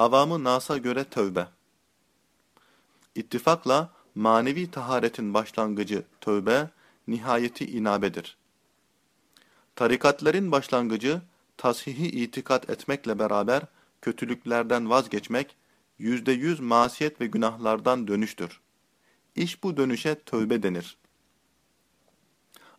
Avamı Nas'a göre tövbe. İttifakla manevi taharetin başlangıcı tövbe, nihayeti inabedir. Tarikatların başlangıcı tashihi itikat etmekle beraber kötülüklerden vazgeçmek, yüzde yüz masiyet ve günahlardan dönüştür. İş bu dönüşe tövbe denir.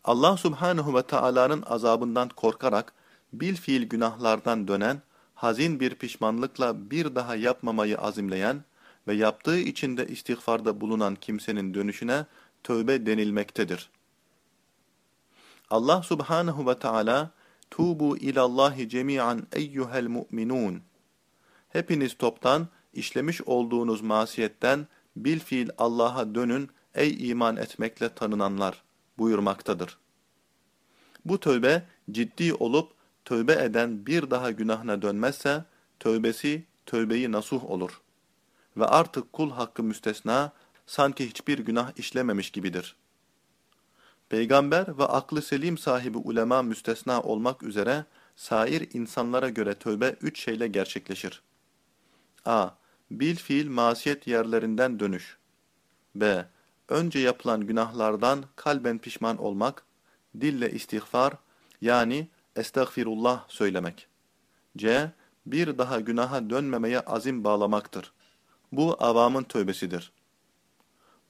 Allah subhanehu ve Taala'nın azabından korkarak bil fiil günahlardan dönen, hazin bir pişmanlıkla bir daha yapmamayı azimleyen ve yaptığı içinde istiğfarda bulunan kimsenin dönüşüne tövbe denilmektedir. Allah subhanehu ve Taala Tubu ilallahi cemi'an eyyuhel mu'minun Hepiniz toptan işlemiş olduğunuz masiyetten bil fiil Allah'a dönün ey iman etmekle tanınanlar buyurmaktadır. Bu tövbe ciddi olup tövbe eden bir daha günahına dönmezse tövbesi tövbeyi nasuh olur. Ve artık kul hakkı müstesna sanki hiçbir günah işlememiş gibidir. Peygamber ve aklı selim sahibi ulema müstesna olmak üzere sair insanlara göre tövbe üç şeyle gerçekleşir. a. Bil fiil masiyet yerlerinden dönüş. b. Önce yapılan günahlardan kalben pişman olmak, dille istiğfar yani estağfirullah söylemek. c. Bir daha günaha dönmemeye azim bağlamaktır. Bu avamın tövbesidir.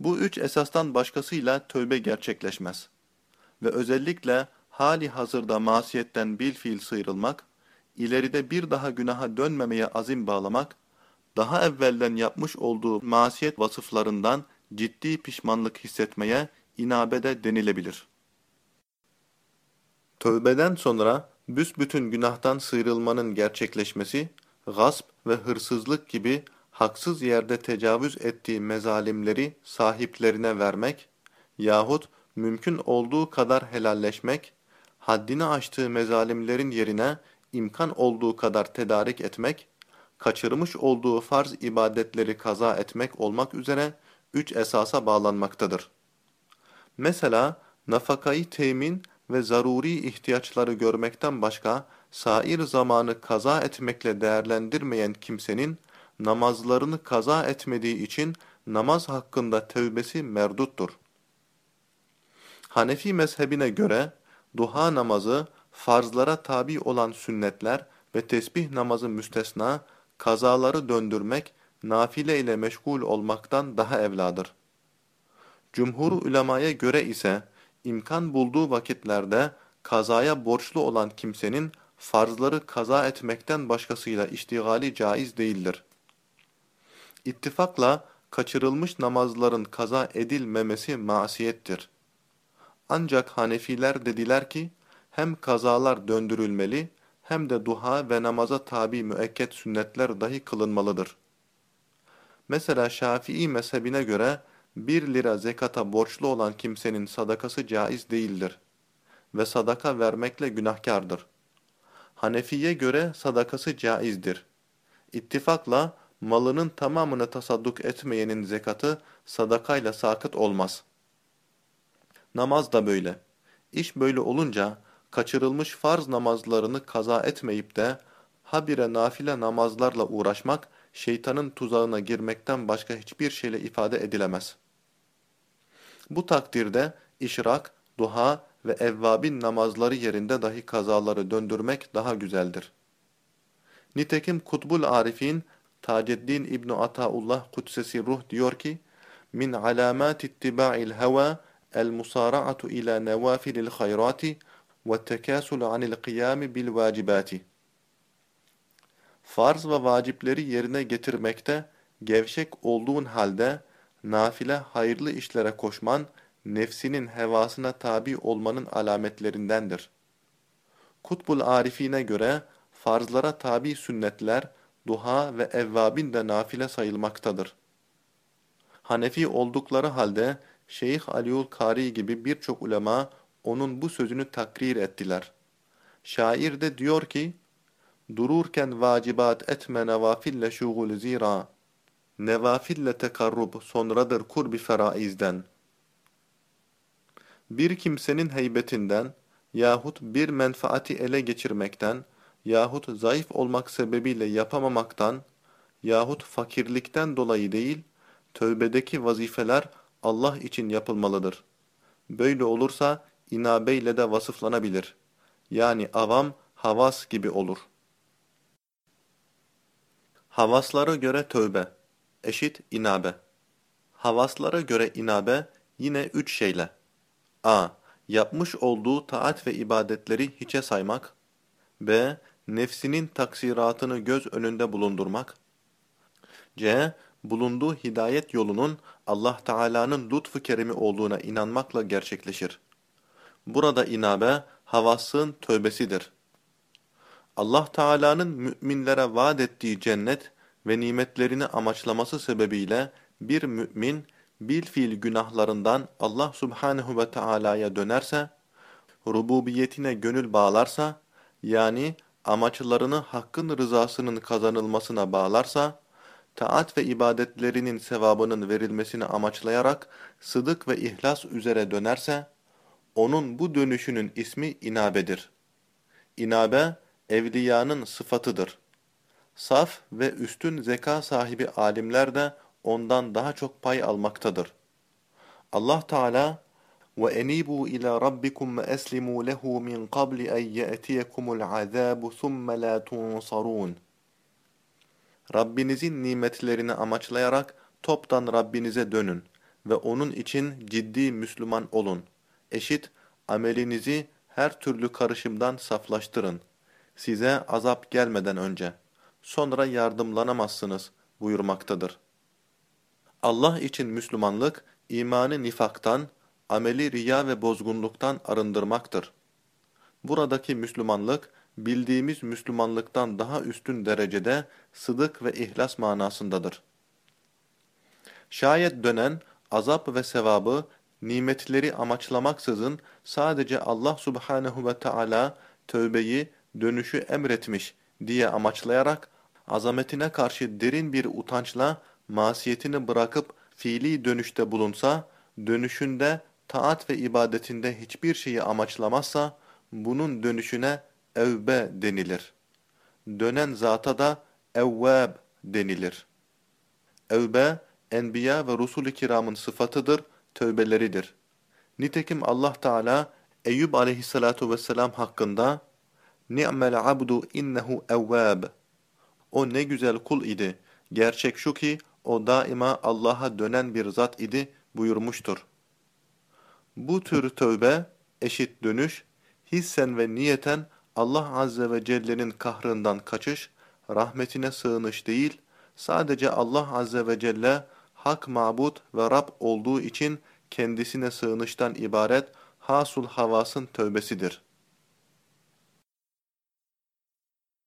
Bu üç esastan başkasıyla tövbe gerçekleşmez. Ve özellikle hali hazırda masiyetten bil fiil sıyrılmak, ileride bir daha günaha dönmemeye azim bağlamak, daha evvelden yapmış olduğu masiyet vasıflarından ciddi pişmanlık hissetmeye inabede denilebilir. Tövbeden sonra büsbütün günahtan sıyrılmanın gerçekleşmesi, gasp ve hırsızlık gibi haksız yerde tecavüz ettiği mezalimleri sahiplerine vermek yahut mümkün olduğu kadar helalleşmek, haddini aştığı mezalimlerin yerine imkan olduğu kadar tedarik etmek, kaçırmış olduğu farz ibadetleri kaza etmek olmak üzere üç esasa bağlanmaktadır. Mesela nafakayı temin ve zaruri ihtiyaçları görmekten başka sair zamanı kaza etmekle değerlendirmeyen kimsenin namazlarını kaza etmediği için namaz hakkında tevbesi merduttur. Hanefi mezhebine göre duha namazı, farzlara tabi olan sünnetler ve tesbih namazı müstesna, kazaları döndürmek, nafile ile meşgul olmaktan daha evladır. Cumhur ulemaya göre ise imkan bulduğu vakitlerde kazaya borçlu olan kimsenin farzları kaza etmekten başkasıyla iştigali caiz değildir. İttifakla kaçırılmış namazların kaza edilmemesi masiyettir. Ancak Hanefiler dediler ki, hem kazalar döndürülmeli, hem de duha ve namaza tabi müekket sünnetler dahi kılınmalıdır. Mesela Şafii mezhebine göre, bir lira zekata borçlu olan kimsenin sadakası caiz değildir ve sadaka vermekle günahkardır. Hanefi'ye göre sadakası caizdir. İttifakla malının tamamını tasadduk etmeyenin zekatı sadakayla sakıt olmaz. Namaz da böyle. İş böyle olunca kaçırılmış farz namazlarını kaza etmeyip de habire nafile namazlarla uğraşmak şeytanın tuzağına girmekten başka hiçbir şeyle ifade edilemez. Bu takdirde işrak, duha ve evvabin namazları yerinde dahi kazaları döndürmek daha güzeldir. Nitekim Kutbul Arifin Taceddin İbn Ataullah Kudsesi Ruh diyor ki: "Min alamat ittiba'il heva el-musara'atu ila nevafilil hayrati ve tekasul anil kıyam bil vacibati." Farz ve vacipleri yerine getirmekte gevşek olduğun halde nafile hayırlı işlere koşman nefsinin hevasına tabi olmanın alametlerindendir. Kutbul Arifine göre farzlara tabi sünnetler duha ve evvabin de nafile sayılmaktadır. Hanefi oldukları halde Şeyh Aliul Kari gibi birçok ulema onun bu sözünü takrir ettiler. Şair de diyor ki, Dururken vacibat etme nevafille şugul zira, nevafille tekarrub sonradır kurbi feraizden. Bir kimsenin heybetinden yahut bir menfaati ele geçirmekten yahut zayıf olmak sebebiyle yapamamaktan yahut fakirlikten dolayı değil, tövbedeki vazifeler Allah için yapılmalıdır. Böyle olursa inabeyle de vasıflanabilir. Yani avam havas gibi olur. Havaslara göre tövbe, eşit inabe. Havaslara göre inabe yine üç şeyle. a. Yapmış olduğu taat ve ibadetleri hiçe saymak. b. Nefsinin taksiratını göz önünde bulundurmak. c. Bulunduğu hidayet yolunun Allah Teala'nın lütfu kerimi olduğuna inanmakla gerçekleşir. Burada inabe, havasın tövbesidir. Allah Teala'nın müminlere vaat ettiği cennet ve nimetlerini amaçlaması sebebiyle bir mümin bil fiil günahlarından Allah Subhanahu ve Teala'ya dönerse, rububiyetine gönül bağlarsa, yani amaçlarını hakkın rızasının kazanılmasına bağlarsa, taat ve ibadetlerinin sevabının verilmesini amaçlayarak sıdık ve ihlas üzere dönerse, onun bu dönüşünün ismi inabedir. İnabe, evliyanın sıfatıdır. Saf ve üstün zeka sahibi alimler de ondan daha çok pay almaktadır. Allah Teala وَاَنِيبُوا اِلَى رَبِّكُمْ وَاَسْلِمُوا لَهُ مِنْ قَبْلِ اَنْ يَأْتِيَكُمُ الْعَذَابُ ثُمَّ لَا تُنْصَرُونَ Rabbinizin nimetlerini amaçlayarak toptan Rabbinize dönün ve onun için ciddi Müslüman olun. Eşit, amelinizi her türlü karışımdan saflaştırın. Size azap gelmeden önce. Sonra yardımlanamazsınız buyurmaktadır. Allah için Müslümanlık, imanı nifaktan, ameli riya ve bozgunluktan arındırmaktır. Buradaki Müslümanlık, bildiğimiz Müslümanlıktan daha üstün derecede sıdık ve ihlas manasındadır. Şayet dönen, azap ve sevabı, nimetleri amaçlamaksızın sadece Allah subhanehu ve Teala tövbeyi, dönüşü emretmiş diye amaçlayarak, azametine karşı derin bir utançla masiyetini bırakıp fiili dönüşte bulunsa, dönüşünde taat ve ibadetinde hiçbir şeyi amaçlamazsa, bunun dönüşüne evbe denilir. Dönen zata da evvab denilir. Evbe, enbiya ve rusul-i kiramın sıfatıdır, tövbeleridir. Nitekim Allah Teala Eyüp aleyhissalatu vesselam hakkında Ni'mel abdu innehu evvab O ne güzel kul idi. Gerçek şu ki o daima Allah'a dönen bir zat idi buyurmuştur. Bu tür tövbe, eşit dönüş, hissen ve niyeten Allah Azze ve Celle'nin kahrından kaçış, rahmetine sığınış değil, sadece Allah Azze ve Celle hak mabut ve Rab olduğu için kendisine sığınıştan ibaret hasul havasın tövbesidir.